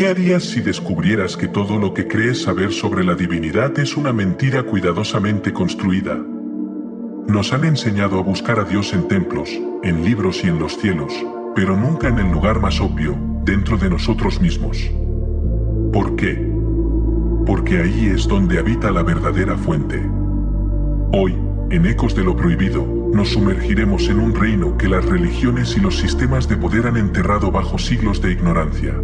¿Qué harías si descubrieras que todo lo que crees saber sobre la divinidad es una mentira cuidadosamente construida? Nos han enseñado a buscar a Dios en templos, en libros y en los cielos, pero nunca en el lugar más obvio, dentro de nosotros mismos. ¿Por qué? Porque ahí es donde habita la verdadera fuente. Hoy, en Ecos de lo Prohibido, nos sumergiremos en un reino que las religiones y los sistemas de poder han enterrado bajo siglos de ignorancia.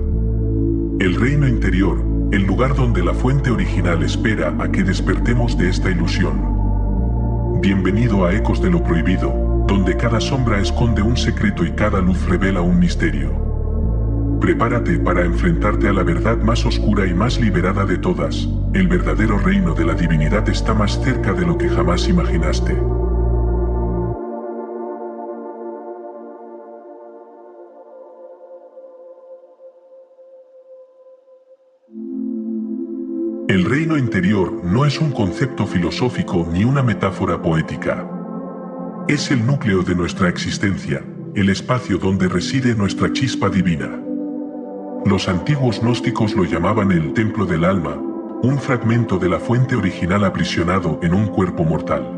El reino interior, el lugar donde la fuente original espera a que despertemos de esta ilusión. Bienvenido a Ecos de lo Prohibido, donde cada sombra esconde un secreto y cada luz revela un misterio. Prepárate para enfrentarte a la verdad más oscura y más liberada de todas, el verdadero reino de la divinidad está más cerca de lo que jamás imaginaste. Reino interior no es un concepto filosófico ni una metáfora poética. Es el núcleo de nuestra existencia, el espacio donde reside nuestra chispa divina. Los antiguos gnósticos lo llamaban el templo del alma, un fragmento de la fuente original aprisionado en un cuerpo mortal.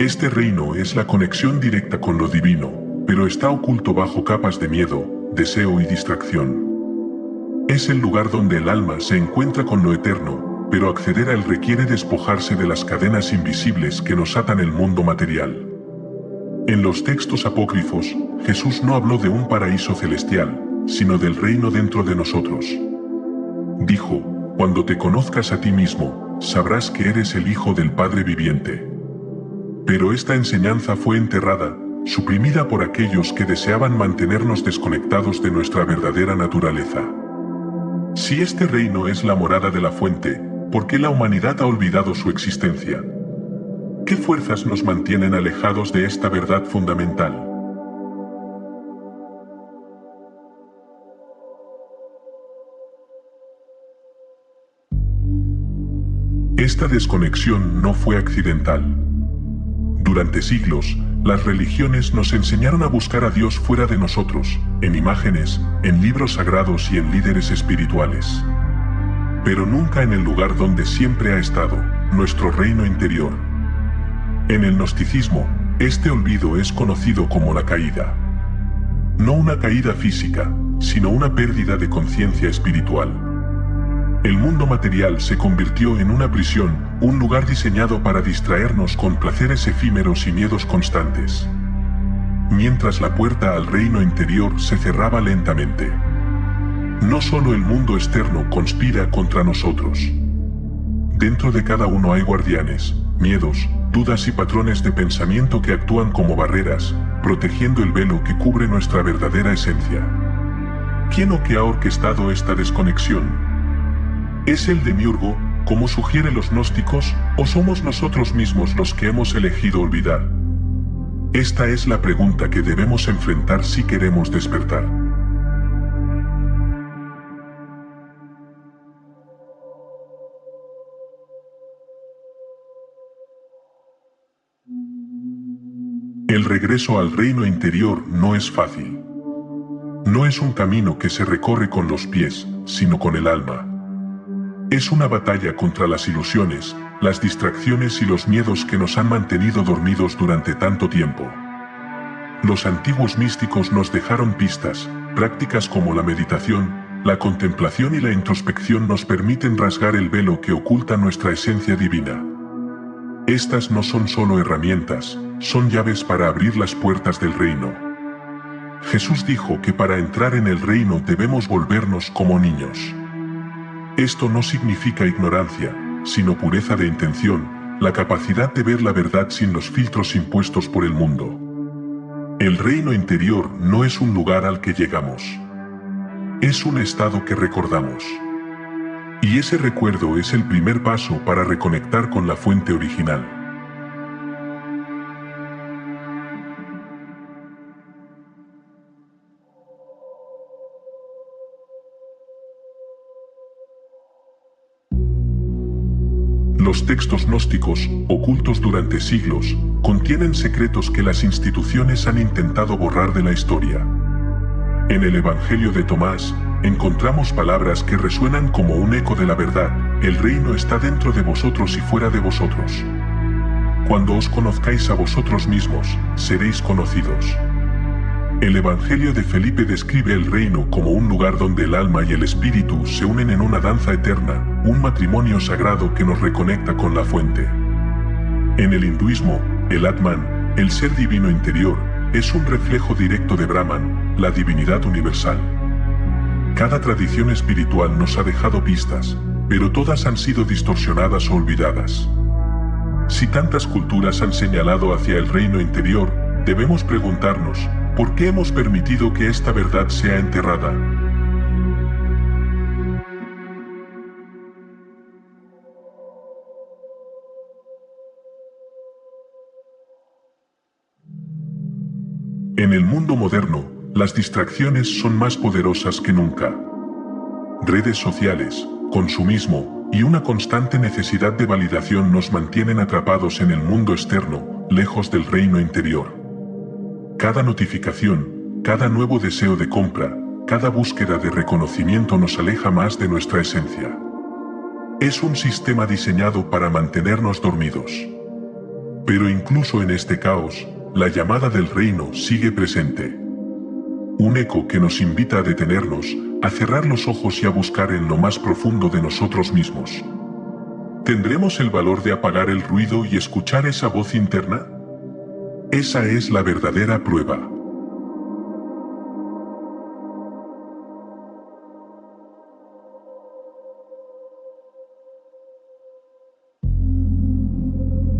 Este reino es la conexión directa con lo divino, pero está oculto bajo capas de miedo, deseo y distracción. Es el lugar donde el alma se encuentra con lo eterno, pero acceder a él requiere despojarse de las cadenas invisibles que nos atan el mundo material. En los textos apócrifos, Jesús no habló de un paraíso celestial, sino del reino dentro de nosotros. Dijo, cuando te conozcas a ti mismo, sabrás que eres el Hijo del Padre viviente. Pero esta enseñanza fue enterrada, suprimida por aquellos que deseaban mantenernos desconectados de nuestra verdadera naturaleza. Si este reino es la morada de la fuente, ¿por qué la humanidad ha olvidado su existencia? ¿Qué fuerzas nos mantienen alejados de esta verdad fundamental? Esta desconexión no fue accidental. Durante siglos, las religiones nos enseñaron a buscar a Dios fuera de nosotros, en imágenes, en libros sagrados y en líderes espirituales. Pero nunca en el lugar donde siempre ha estado, nuestro reino interior. En el gnosticismo, este olvido es conocido como la caída. No una caída física, sino una pérdida de conciencia espiritual. El mundo material se convirtió en una prisión, un lugar diseñado para distraernos con placeres efímeros y miedos constantes. Mientras la puerta al reino interior se cerraba lentamente. No solo el mundo externo conspira contra nosotros. Dentro de cada uno hay guardianes, miedos, dudas y patrones de pensamiento que actúan como barreras, protegiendo el velo que cubre nuestra verdadera esencia. ¿Quién o qué ha orquestado esta desconexión? ¿Es el demiurgo, como sugieren los gnósticos, o somos nosotros mismos los que hemos elegido olvidar? Esta es la pregunta que debemos enfrentar si queremos despertar. El regreso al reino interior no es fácil. No es un camino que se recorre con los pies, sino con el alma. Es una batalla contra las ilusiones, las distracciones y los miedos que nos han mantenido dormidos durante tanto tiempo. Los antiguos místicos nos dejaron pistas, prácticas como la meditación, la contemplación y la introspección nos permiten rasgar el velo que oculta nuestra esencia divina. Estas no son solo herramientas, son llaves para abrir las puertas del reino. Jesús dijo que para entrar en el reino debemos volvernos como niños. Esto no significa ignorancia, sino pureza de intención, la capacidad de ver la verdad sin los filtros impuestos por el mundo. El reino interior no es un lugar al que llegamos. Es un estado que recordamos. Y ese recuerdo es el primer paso para reconectar con la fuente original. Los textos gnósticos, ocultos durante siglos, contienen secretos que las instituciones han intentado borrar de la historia. En el Evangelio de Tomás, encontramos palabras que resuenan como un eco de la verdad, el reino está dentro de vosotros y fuera de vosotros. Cuando os conozcáis a vosotros mismos, seréis conocidos. El Evangelio de Felipe describe el reino como un lugar donde el alma y el espíritu se unen en una danza eterna, un matrimonio sagrado que nos reconecta con la fuente. En el hinduismo, el Atman, el ser divino interior, es un reflejo directo de Brahman, la divinidad universal. Cada tradición espiritual nos ha dejado pistas, pero todas han sido distorsionadas o olvidadas. Si tantas culturas han señalado hacia el reino interior, debemos preguntarnos, ¿por qué hemos permitido que esta verdad sea enterrada? En el mundo moderno, las distracciones son más poderosas que nunca. Redes sociales, consumismo, y una constante necesidad de validación nos mantienen atrapados en el mundo externo, lejos del reino interior. Cada notificación, cada nuevo deseo de compra, cada búsqueda de reconocimiento nos aleja más de nuestra esencia. Es un sistema diseñado para mantenernos dormidos. Pero incluso en este caos, la llamada del reino sigue presente. Eco que nos invita a detenernos, a cerrar los ojos y a buscar en lo más profundo de nosotros mismos. ¿Tendremos el valor de apagar el ruido y escuchar esa voz interna? Esa es la verdadera prueba.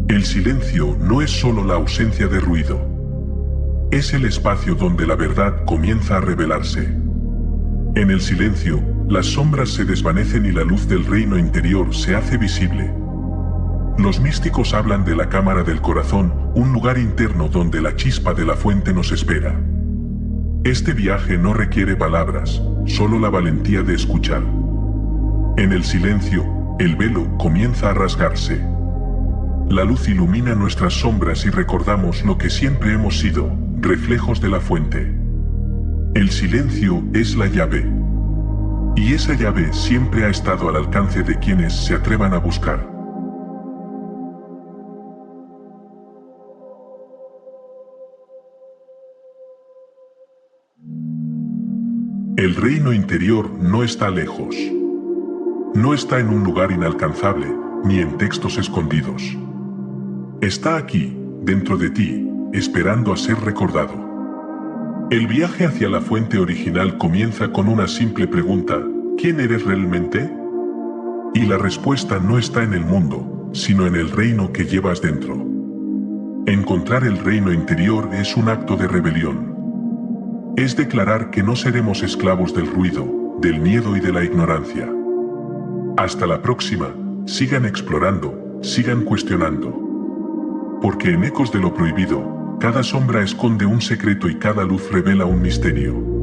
El silencio no es solo la ausencia de ruido. Es el espacio donde la verdad comienza a revelarse. En el silencio, las sombras se desvanecen y la luz del reino interior se hace visible. Los místicos hablan de la cámara del corazón, un lugar interno donde la chispa de la fuente nos espera. Este viaje no requiere palabras, solo la valentía de escuchar. En el silencio, el velo comienza a rasgarse. La luz ilumina nuestras sombras y recordamos lo que siempre hemos sido, reflejos de la fuente. El silencio es la llave. Y esa llave siempre ha estado al alcance de quienes se atrevan a buscar. El reino interior no está lejos. No está en un lugar inalcanzable, ni en textos escondidos. Está aquí, dentro de ti, esperando a ser recordado. El viaje hacia la fuente original comienza con una simple pregunta, ¿quién eres realmente? Y la respuesta no está en el mundo, sino en el reino que llevas dentro. Encontrar el reino interior es un acto de rebelión. Es declarar que no seremos esclavos del ruido, del miedo y de la ignorancia. Hasta la próxima, sigan explorando, sigan cuestionando. Porque en Ecos de lo Prohibido, cada sombra esconde un secreto y cada luz revela un misterio.